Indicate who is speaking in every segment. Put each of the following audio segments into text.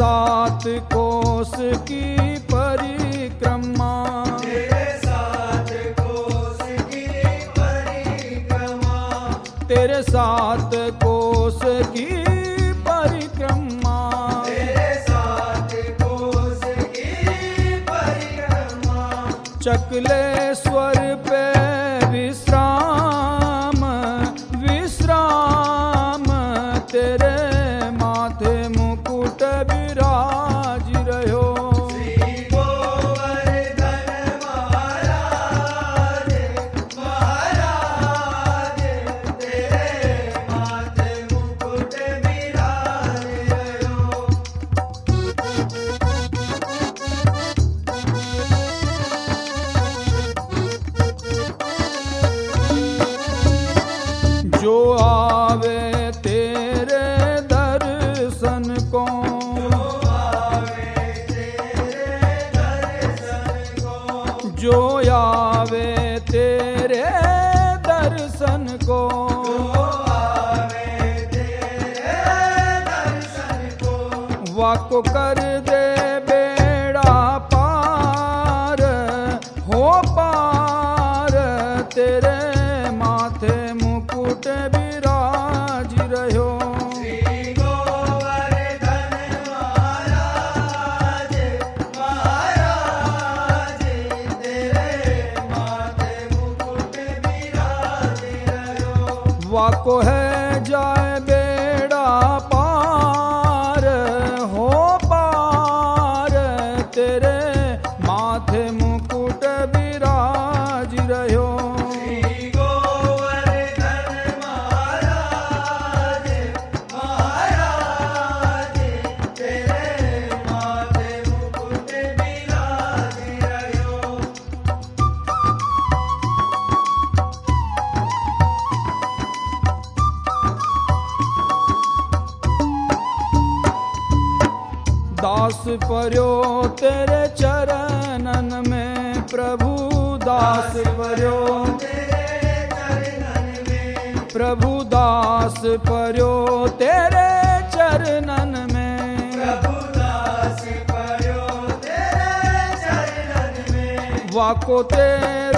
Speaker 1: सात कोस की परिक्रमा। तेरे सात कोस की परिक्रमा। तेरे सात कोस की परिक्रमा सात की
Speaker 2: परिक्रमा
Speaker 1: चकले पर्यो तेरे चरणन में। वाको तेरे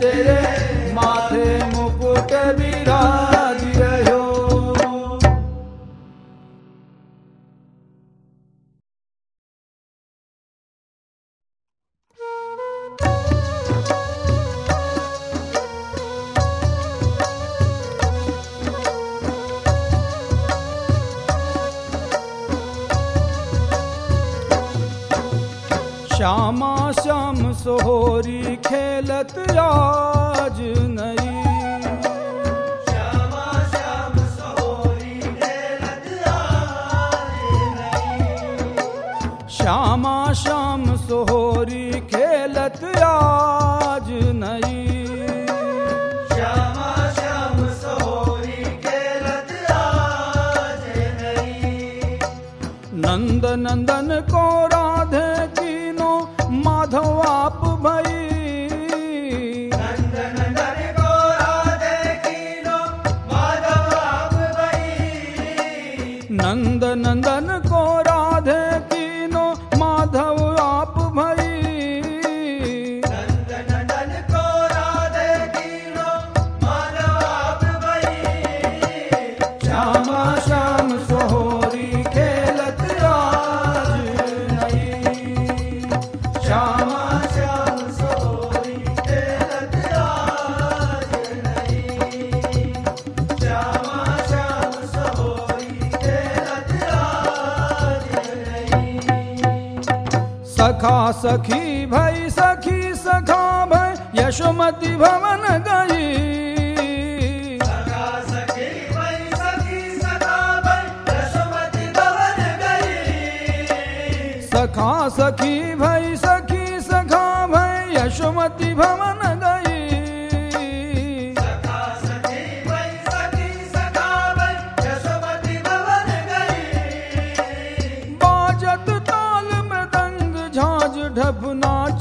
Speaker 1: तेरे माथे मुकुट विराज रहो श्यामा श्याम सोहरी खेलत या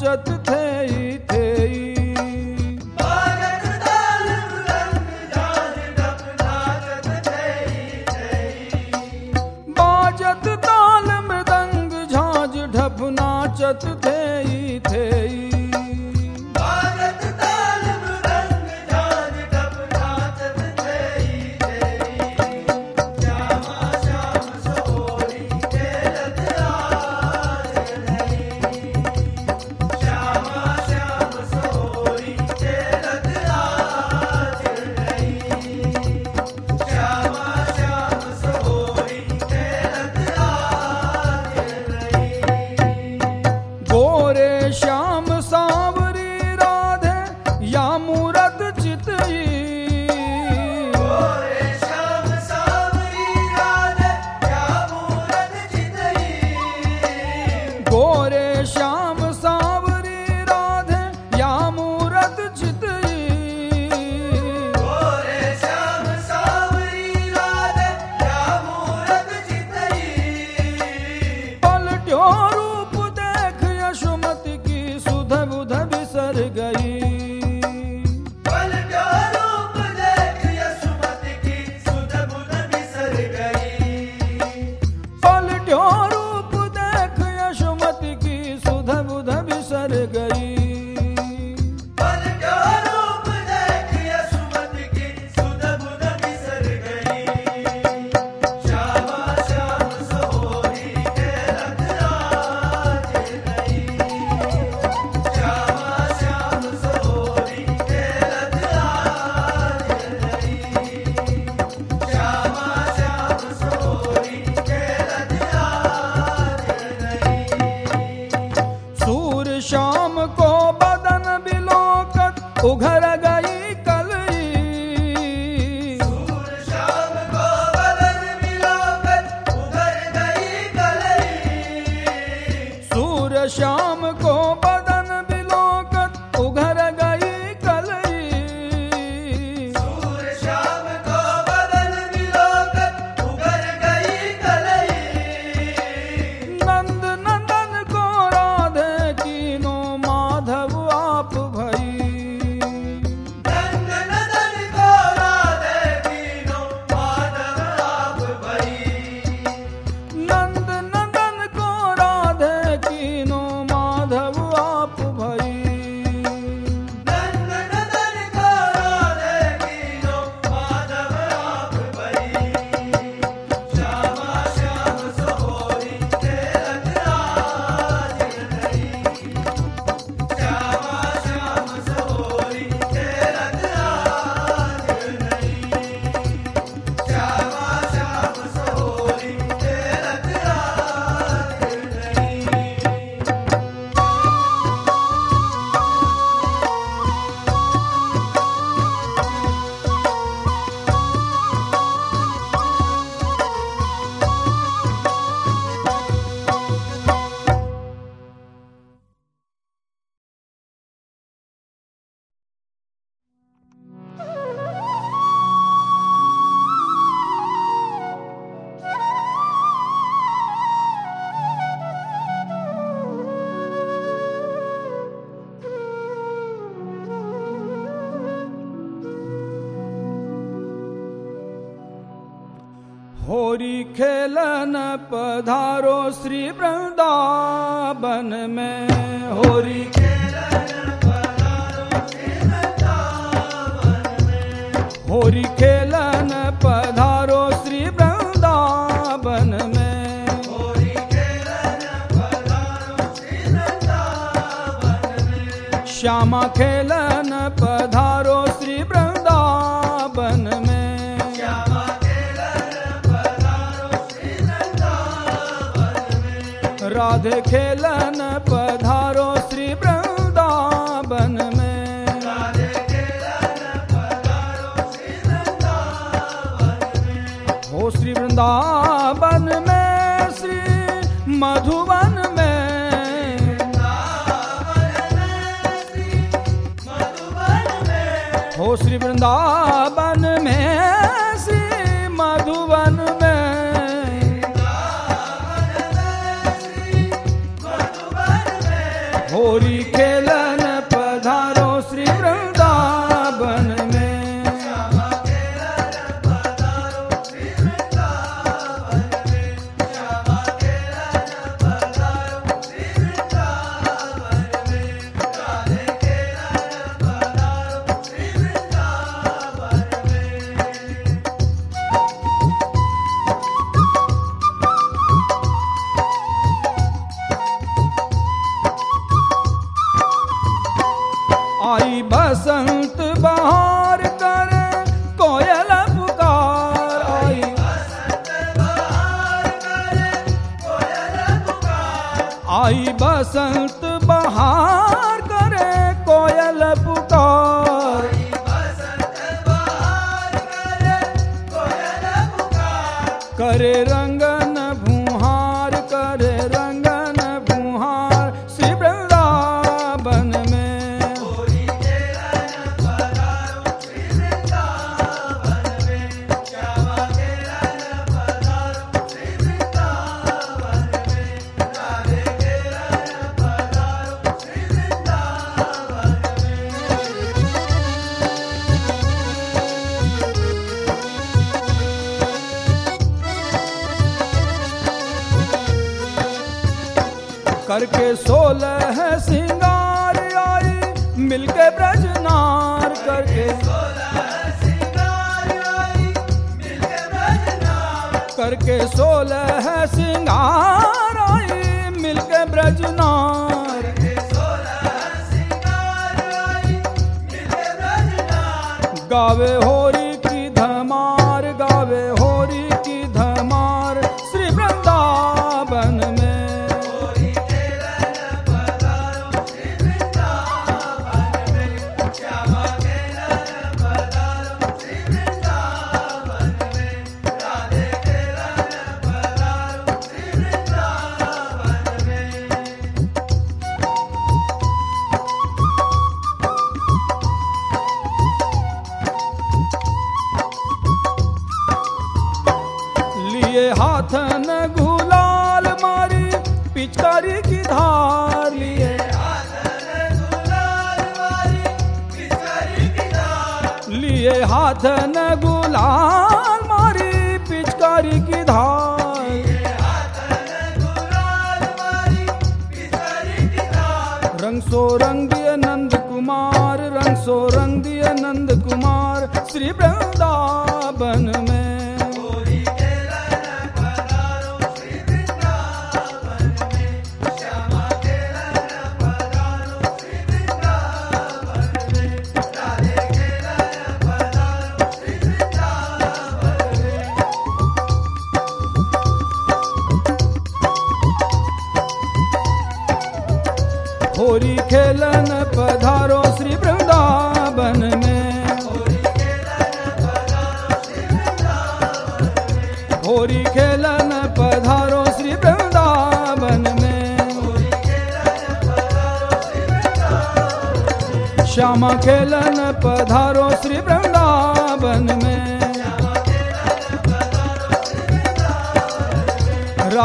Speaker 2: सच थे
Speaker 1: होरी खेलन पधारो श्री वृंदावन में। होरी होरी खेलन पधारो श्री वृंदावन में। श्यामा खेलन पधारो खेलन पधारो श्री वृंदावन में। हो श्री वृंदावन में, श्री मधुबन में। हो श्री वृंदावन করি रंगन सोलह सिंगाराए मिलके ब्रजनार। गावे हो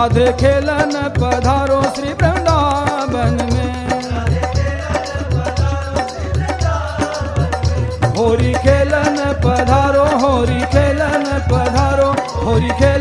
Speaker 1: राधे खेलन पधारो श्री वृंदावन में। होरी खेलन पधारो होरी खेलन पधारो होरी खेल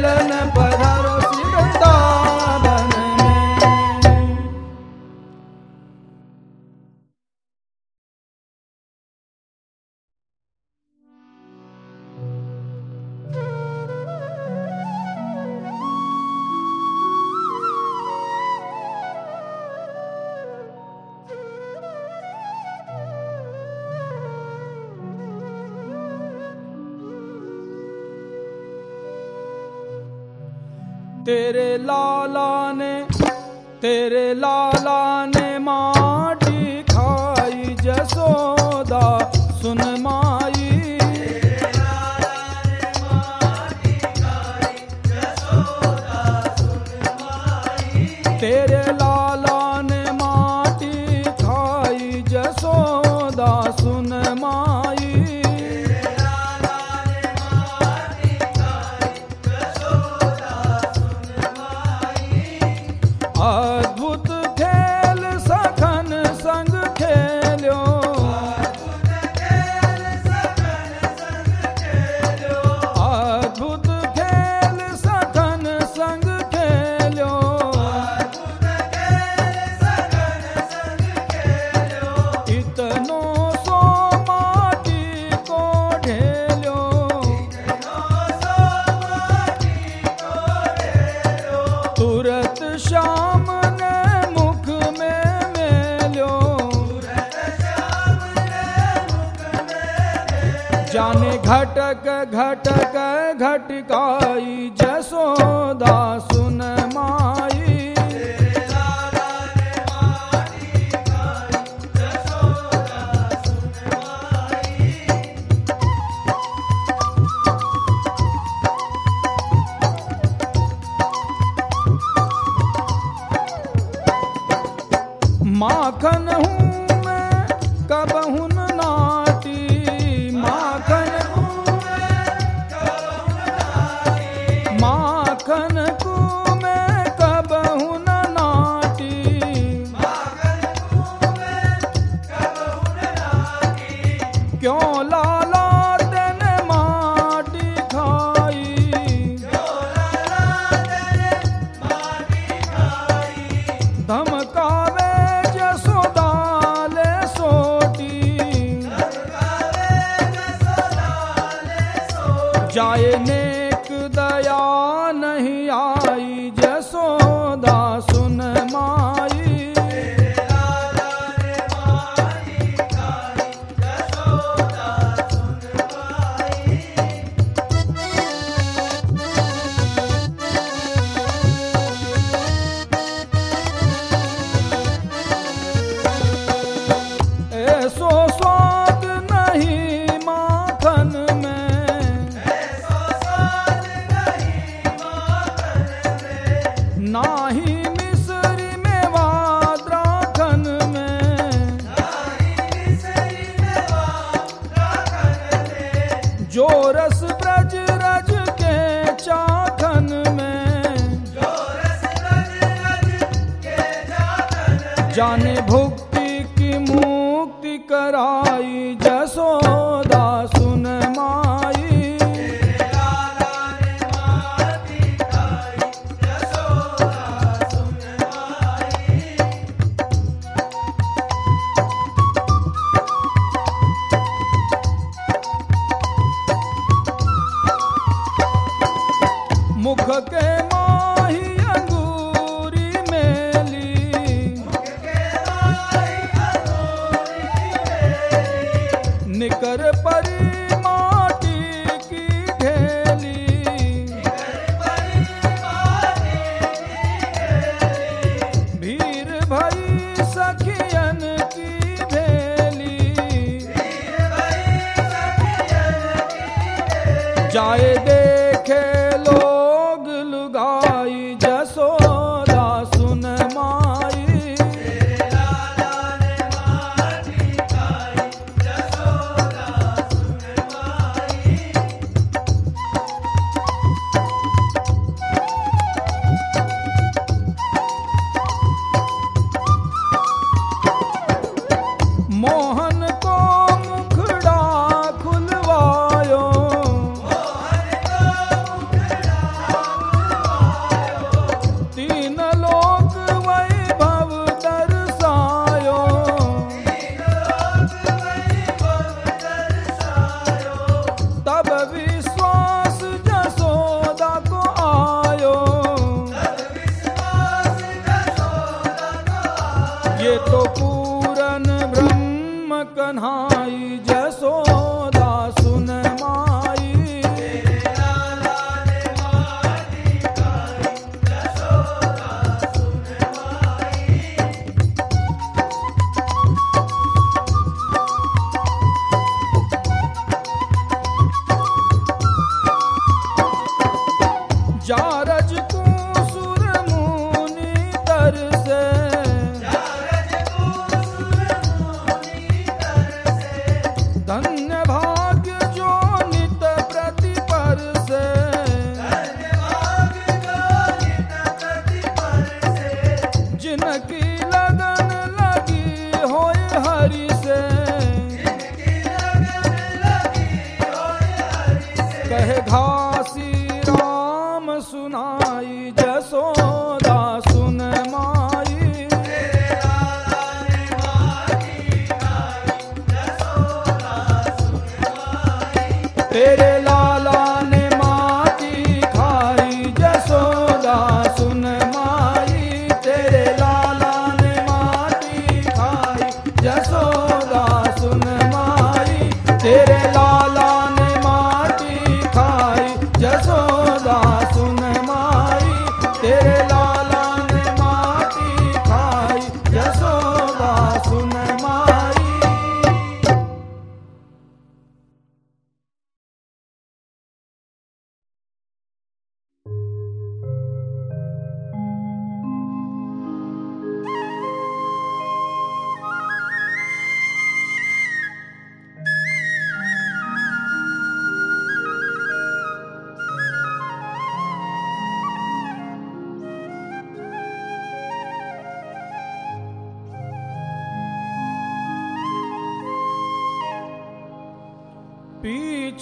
Speaker 1: अद्भुत घटक घटक घटकाई जसोदा सुन म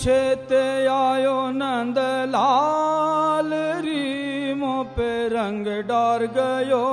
Speaker 1: छेत आयो नंद लाल री पे रंग डार गयो।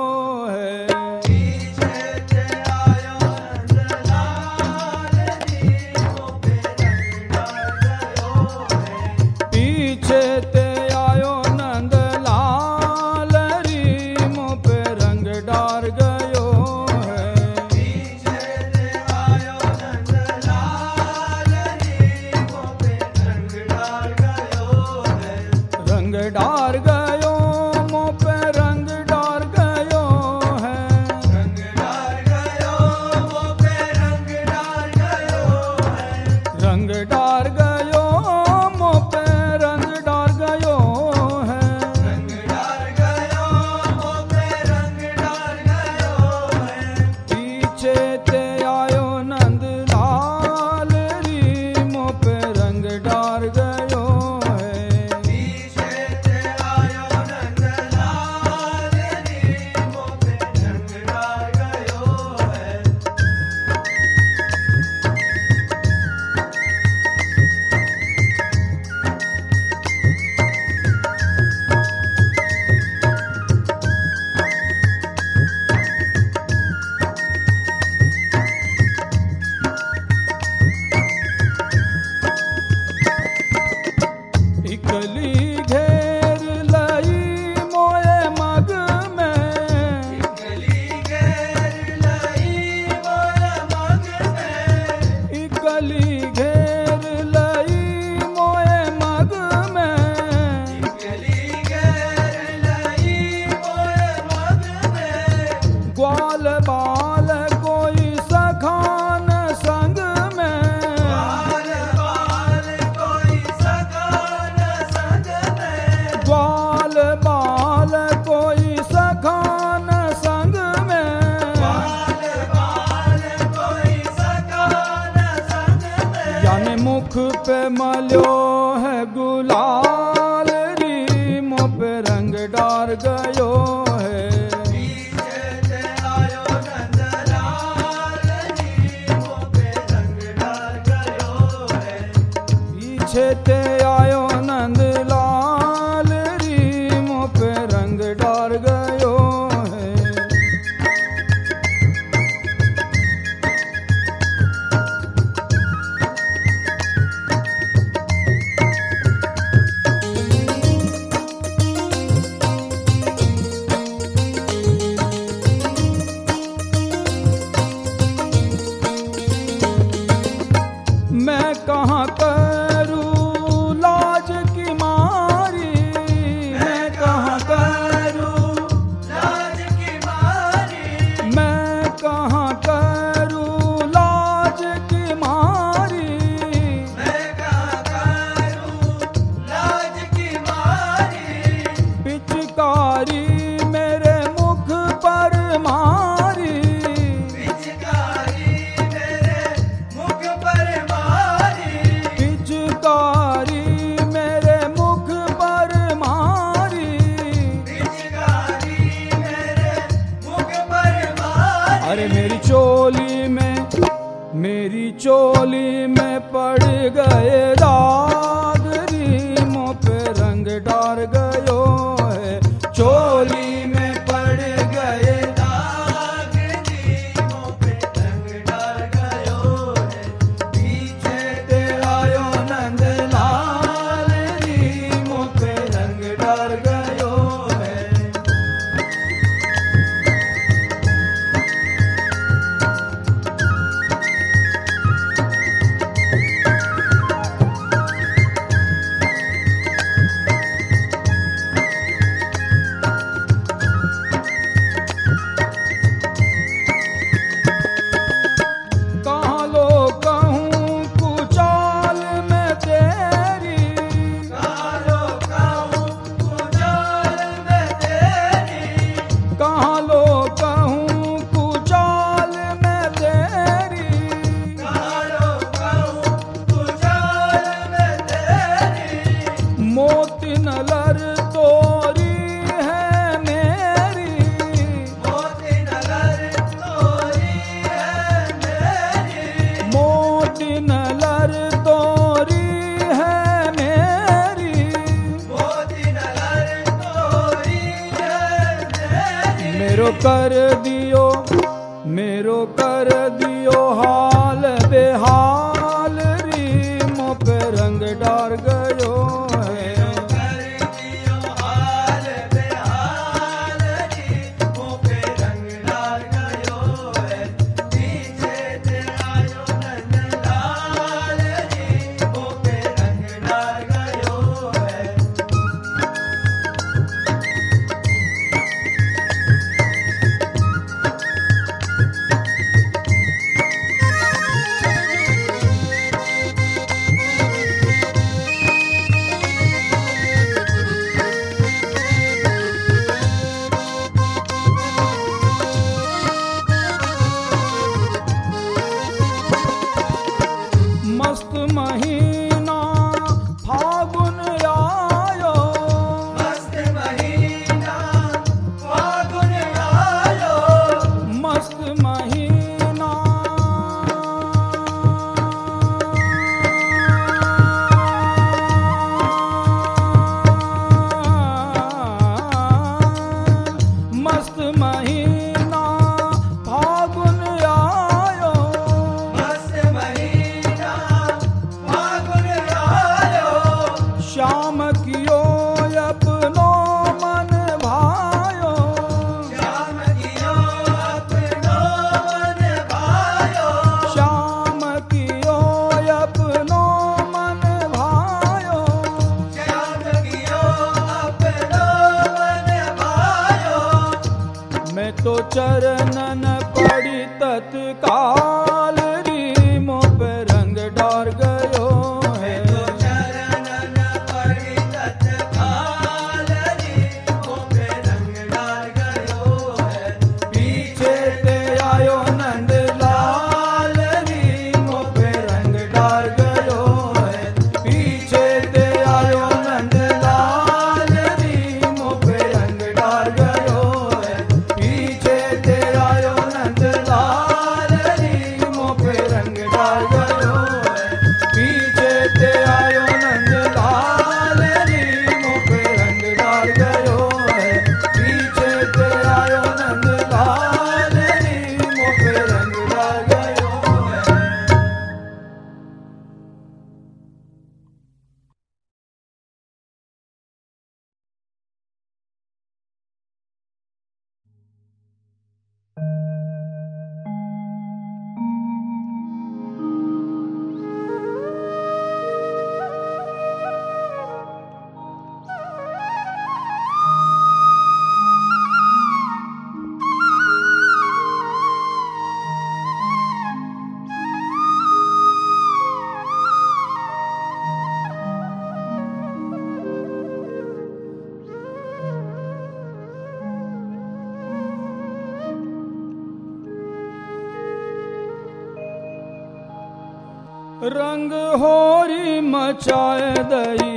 Speaker 2: रंग
Speaker 1: होरी मचाए दई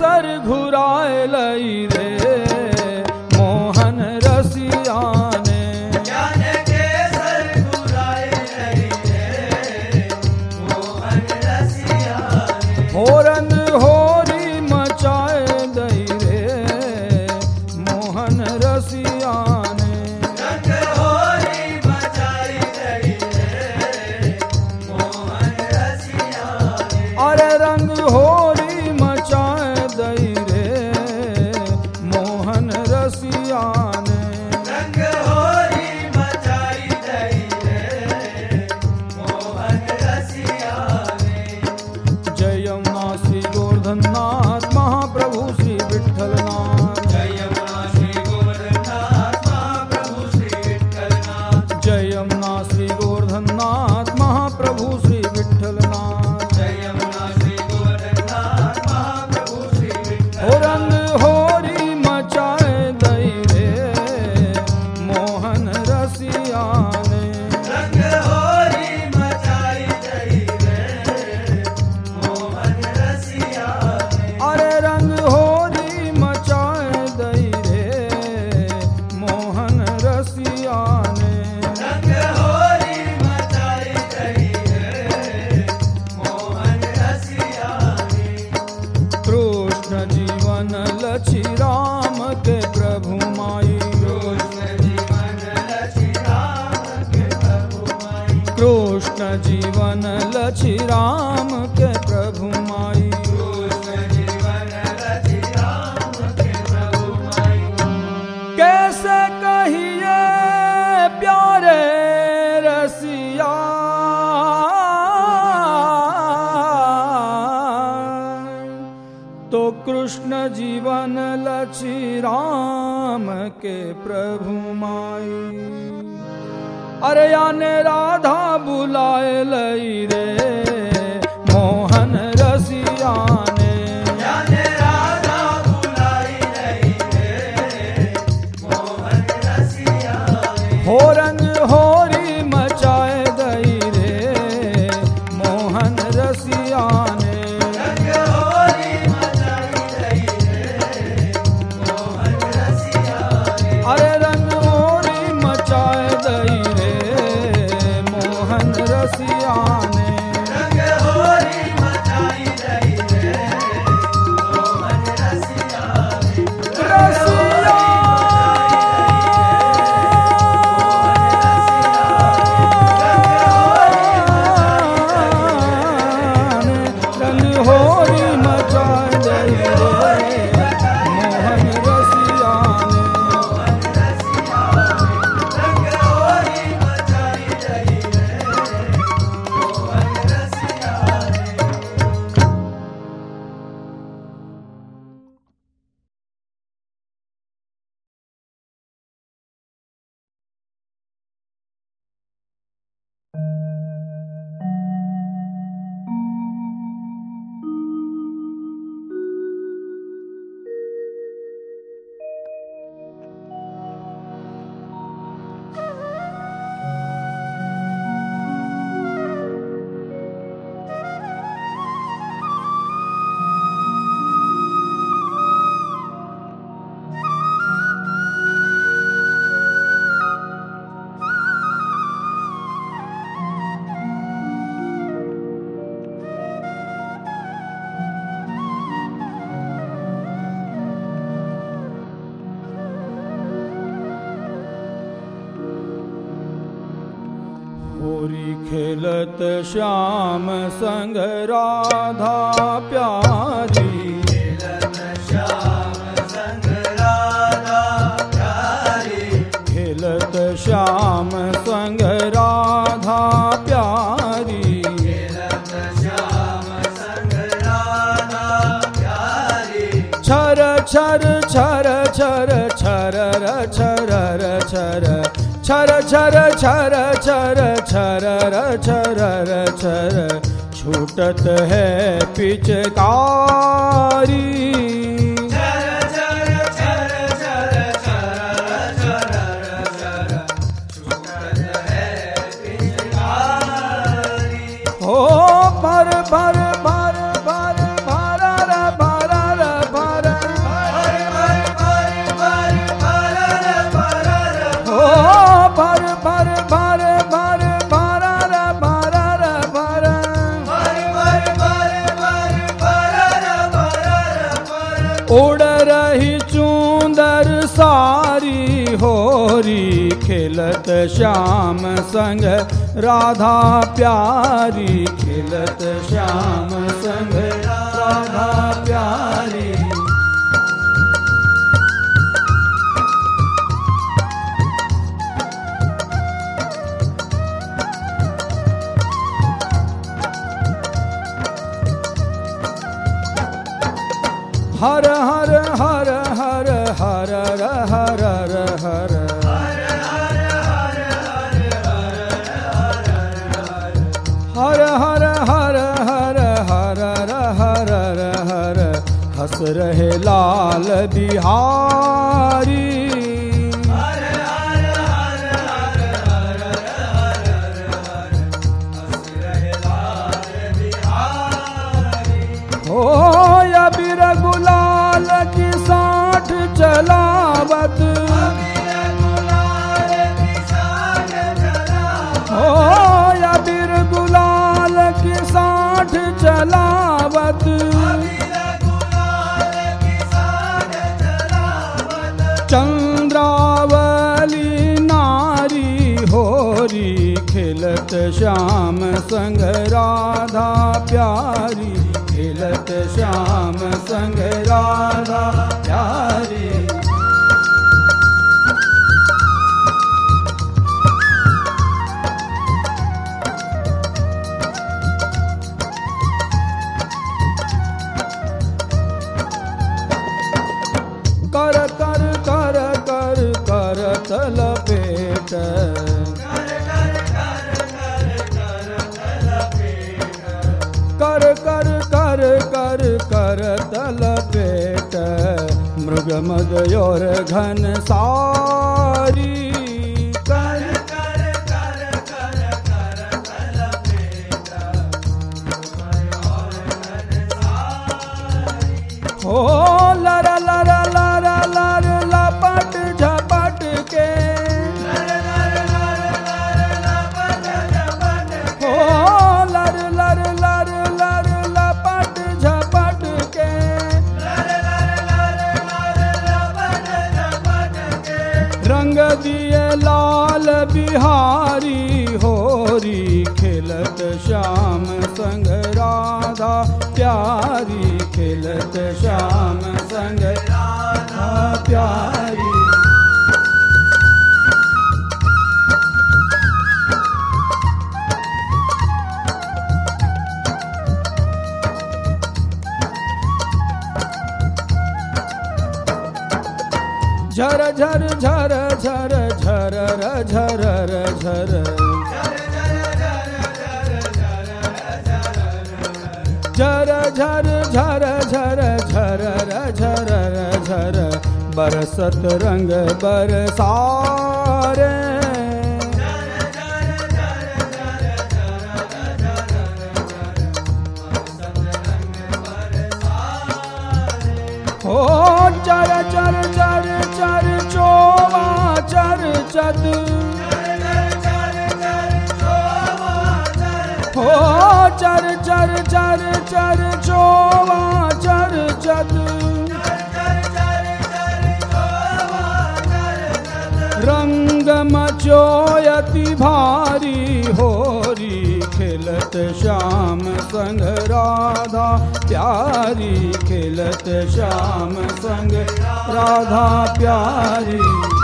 Speaker 1: सर घुराए लई रे राम के प्रभु माई। कैसे कहिए प्यारे रसिया? तो कृष्ण जीवन लची राम के प्रभु माई। अरे याने राधा बुलाए लई रे। श्याम संग राधा छर छर छर छर छर छर। छूटत है पिचकारी श्याम संग राधा प्यारी खेलत श्याम संग राधा प्यारी। हर हर हर हर हर हर रहे लाल बिहारी। हो अबीर गुलाल की साठ चलावत। श्याम संग राधा श्याम संग राधा मृग मदयोर घन सारी कर हो लर लर श्याम संग राधा प्यारी। झर झर झर झर झर झर झर झर झर झर झर झर झर झर, बरसत रंग बरसारे। हो चर चर चर चर, चोवा, चर चद चर चर चर चोवा चर अति भारी होरी खेलत श्याम प्यारी खेलत श्याम संग राधा प्यारी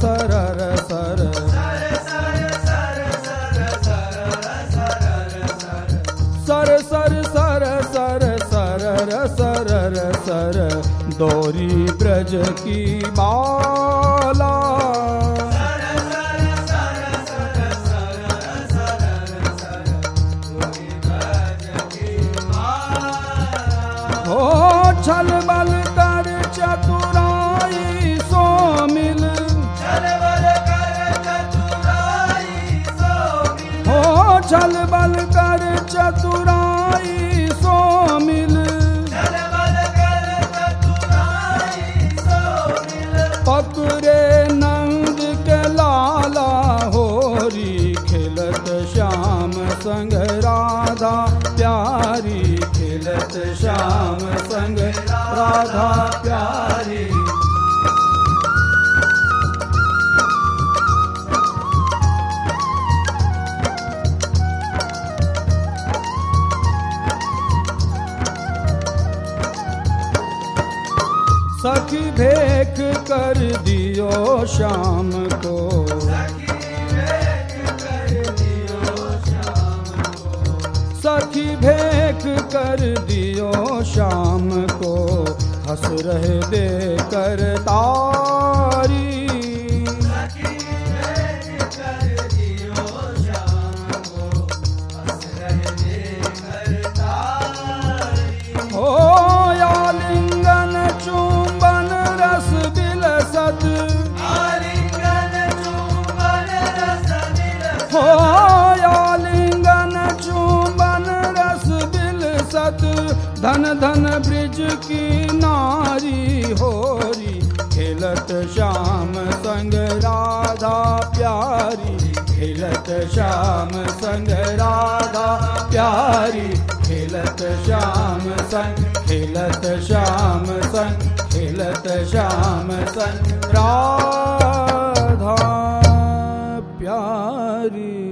Speaker 1: सर सर सर। सर सर सर सर सर सर दोरी ब्रज की बाला। चतुराई सो मिल। पकड़े नंद के लाला होरी खेलत श्याम संग राधा प्यारी खेलत श्याम संग राधा प्यारी कर दियो शाम को। सखी भेख कर दियो शाम को। हंस रहे दे कर की नारी होरी, खेलत श्याम संग राधा प्यारी, खेलत श्याम संग राधा प्यारी, खेलत श्याम संग, खेलत श्याम संग, खेलत श्याम संग, राधा प्यारी।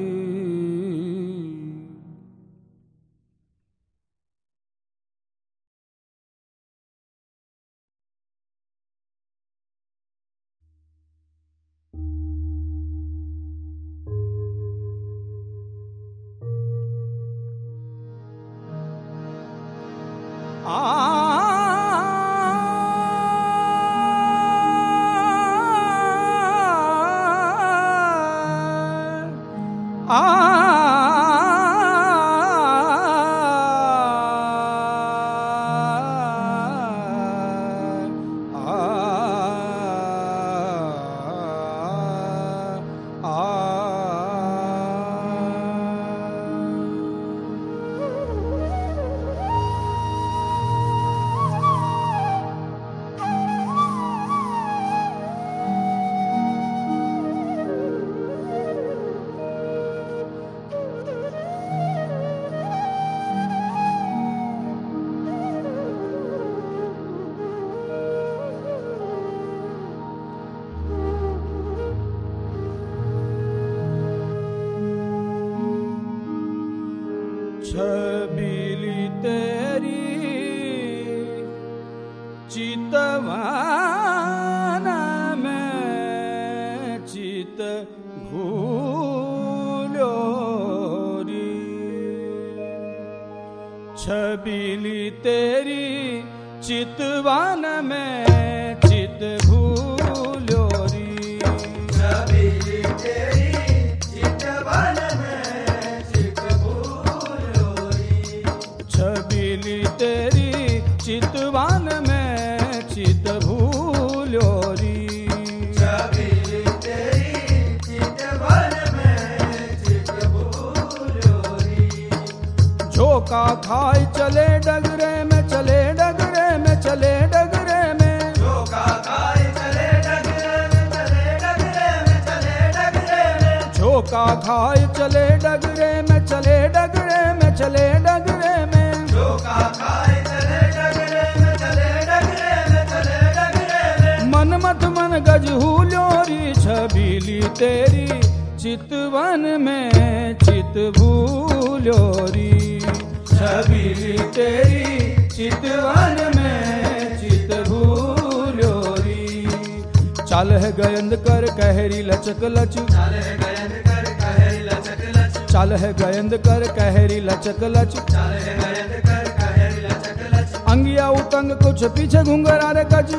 Speaker 1: लचक लच
Speaker 2: चले गयन कर कहे लचक लच
Speaker 1: अंगिया उतंग कुछ पीछे घुंघरा रे कच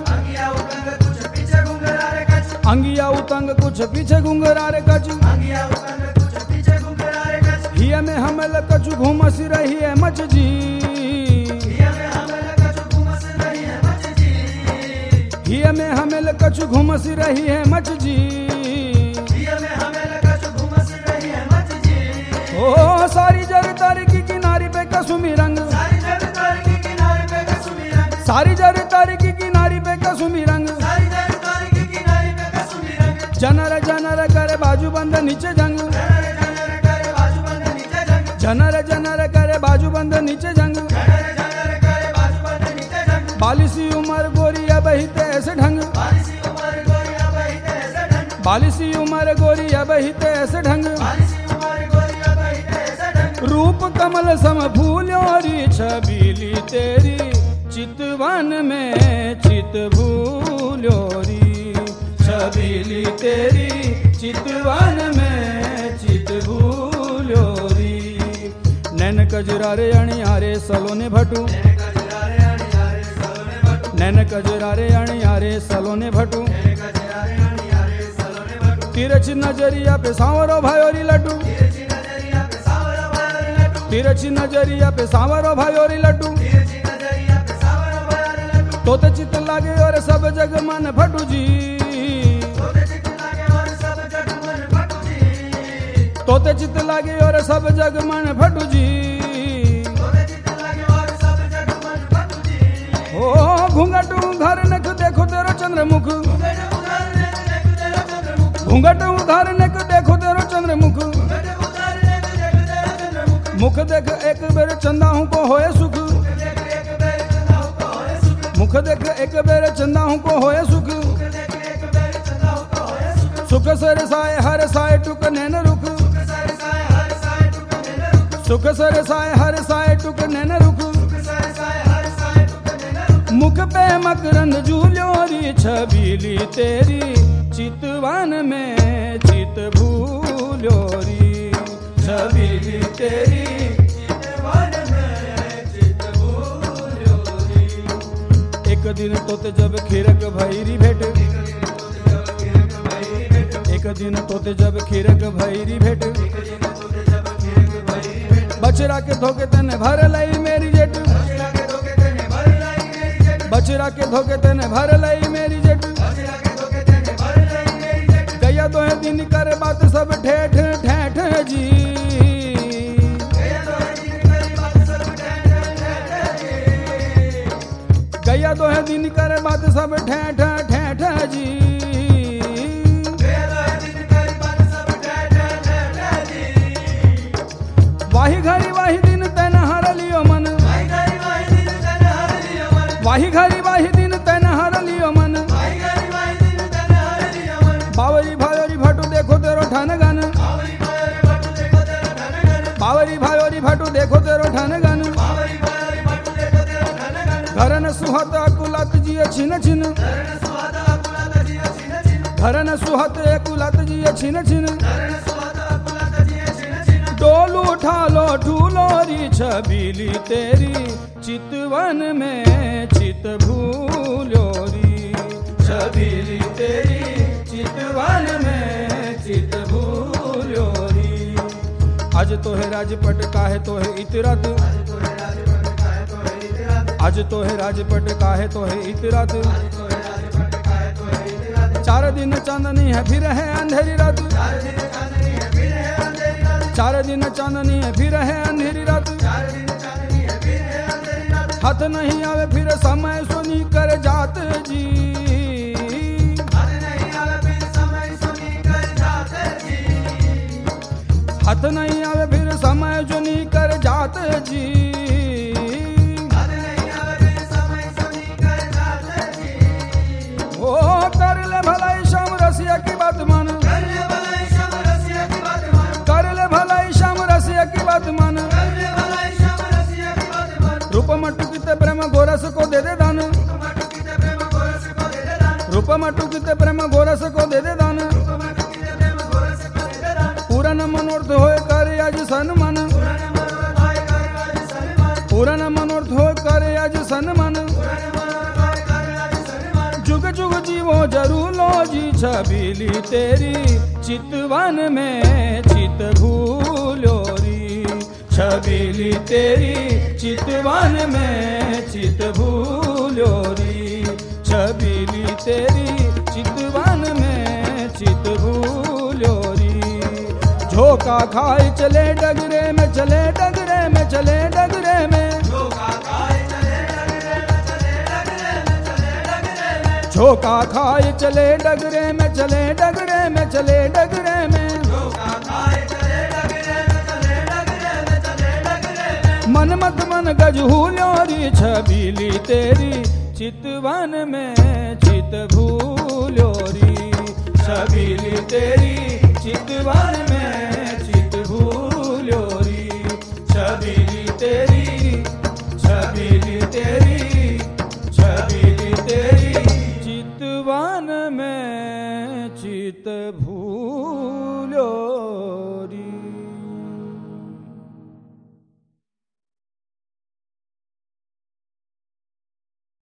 Speaker 2: अंगिया उतंग कुछ पीछे घुंघरा रे कच
Speaker 1: हिया में हमल है
Speaker 2: कछ घुमस रही है मच जी।
Speaker 1: हिया में हमल कछु घूमस रही है मच जी। ओ सारी जर तारी की किनारी पे कसुमी रंग।
Speaker 2: सारी जग तार के किनारे पे कसुमी रंग।
Speaker 1: सारी जर तारी की किनारी पे कसुमी रंग।
Speaker 2: सारी जग तार के किनारे पे कसुमी रंग।
Speaker 1: जनर जनर करे बाजू बंद नीचे जंग।
Speaker 2: जनर जनर करे बाजू बंद नीचे जंग।
Speaker 1: बालिसी उमर गोरिया बहिते ऐसे ढंग।
Speaker 2: बारिशी उमर गोरिया बहिते ऐसे ढंग।
Speaker 1: बालिसी उमर गोरिया बहिते ऐसे ढंग। कमल सम फूलोरी छबीली तेरी। चितवन में चित भूलोरी छबीली तेरी, चितवन में चित भूलोरी नैन कजरा रे भटू
Speaker 2: गजरारे अणियारे सलोने बटू
Speaker 1: नैन कजरा रे भटू।
Speaker 2: गजरारे अणियारे सलोने बटू
Speaker 1: तिरछ नज़रिया पे सांवरो भायोरी लड्डू।
Speaker 2: तिरछी नज़रिया पे सावरो
Speaker 1: भयोरी लड्डू।
Speaker 2: तो
Speaker 1: ते चित लागे और सब जग मन फटू जी
Speaker 2: तोते चित लागे और सब जग मन फटू जी ओ
Speaker 1: घूंघटू घर नख देखो तेरा चंद्रमुख।
Speaker 2: घूंघटू घर
Speaker 1: मुख देख एक बेर
Speaker 2: बेर चंदाऊ को होए सुख।
Speaker 1: मुख देख एक बेर
Speaker 2: बेर चंदाऊ को होए सुख।
Speaker 1: सुख सर साए हर साए टुक नैन रुख। सुख सर साए हर साए टुक नैन रुख। मुख पे मकरंद झूलोरी छबीली तेरी, चितवन में चित भूलोरी। छबीली तेरी एक दिन तोते जब खीरक भैरी भेट। एक दिन तोते जब खीरक भैरी भेट। बछरा के धोके तने भर लई मेरी जेट बछरा के धोके तने भर लई मेरी जेट गया तो है दिन करे बात सब ठेठ ठेठ जी। गया तो है दिन करे बात सब ठेठ ठेठ जी। वाही घरी वाही दिन तेना हर लियो मन। वाही घड़ी सुहत अकुलत जिय छिन छिन। घरन सुहत अकुलत जिय छिन छिन। डोल उठा लो ढूलोरी छबीली तेरी। चितवन में चित भूलोरी छबीली तेरी, चितवन में चित भूलोरी आज तो है राजपट, काहे तो है इतरत। आज तो है राजपट काहे तो है इतरत चार दिन चांदनी है, फिर है अंधेरी रात। चार दिन चांदनी है, फिर है अंधेरी रात। हाथ नहीं आवे, फिर समय सुनी कर जात जी। हाथ नहीं आवे, फिर समय सुनी कर जात जी। भलाई प्रेम दे दे दान। रूप मटुकित प्रेम गोरस को दे दे जुग जीवो ज़रूर लो जी छबीली तेरी। चितवन में चित भूलोरी छबीली तेरी, चितवन में चित भूलोरी छबीली तेरी, चितवन में चित भूलोरी झोंका खाए चले डगरे में, चले डगरे में, चले डगरे में। झोंका चले डगरे में, चले डगरे में, चले डगरे में। मन मत मन गजहूलोरी छबीली तेरी। चितवन में चित भूलोरी छबीली तेरी, चितवन में चित भूलोरी छबीली तेरी